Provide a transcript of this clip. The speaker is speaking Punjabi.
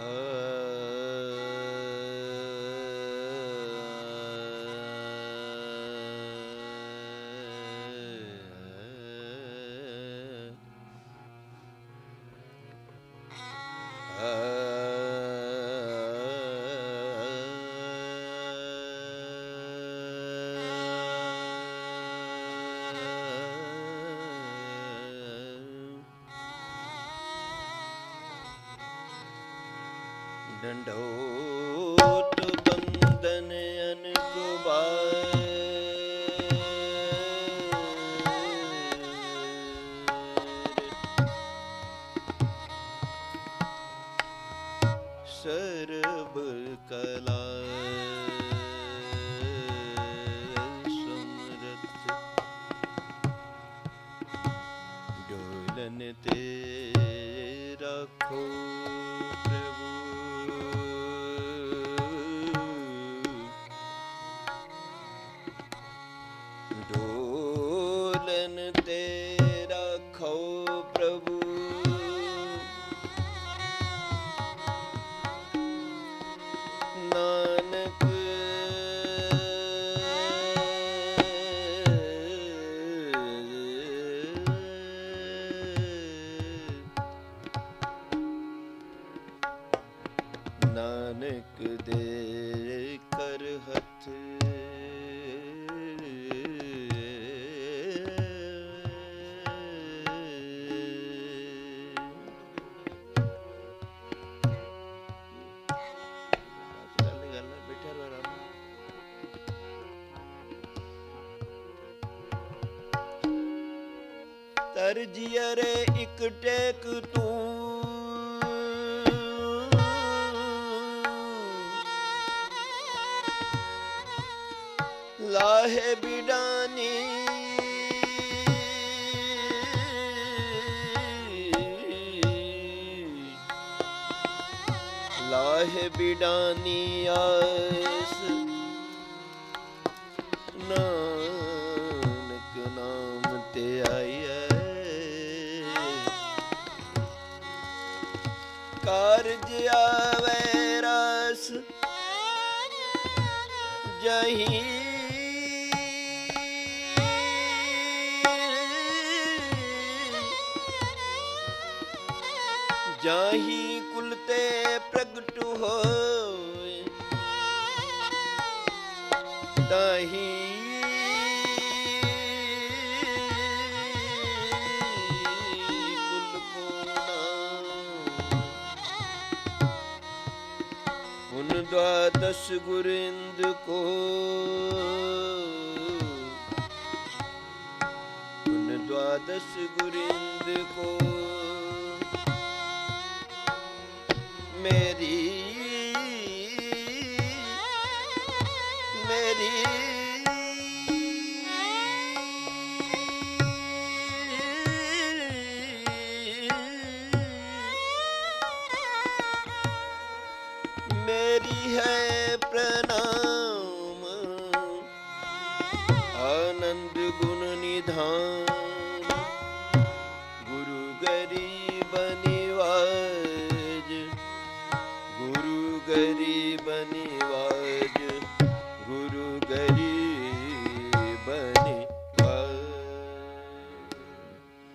Uh. ਡੰਡੋਤ ਬੰਦਨ ਅਨਕ ਸਰਬ ਕਲਾ ਸਮਰਤ ਡੋਲਨ ਤੇ ਰੱਖੋ ਨਾਨਕ ਦੇ ਕਰ ਹੱਥ। ਗੱਲ ਬੈਠਾ ਰੋ ਆਰਾਮ ਤਰਜੀਅਰੇ ਇੱਕ ਟੇਕ ਤੂੰ ਲਾਹੇ ਬਿਡਾਨੀ। ਲਾਹੇ ਬਿਡਾਨੀ ਆਸ। ਨਾਨਕ ਨਾਮ ਤੇ ਆਈਐ ਕਾਰਜ ਆਵੇ ਰਸ। ਜਹੀ ਜਾਹੀ ਕੁਲ ਤੇ ਪ੍ਰਗਟ ਹੋਏ ਤਾਹੀ ਕੁਲ ਦਸ ਗੁਰਿੰਦ ਕੋ ਉਨ ਦਸ ਗੁਰਿੰਦ ਕੋ। ਮੇਰੀ ਮੇਰੀ। ਮੇਰੀ ਹੈ ਪ੍ਰਣਾਮ। ਆਨੰਦ ਗੁਣ ਨਿਧਾਨ। गरीबनी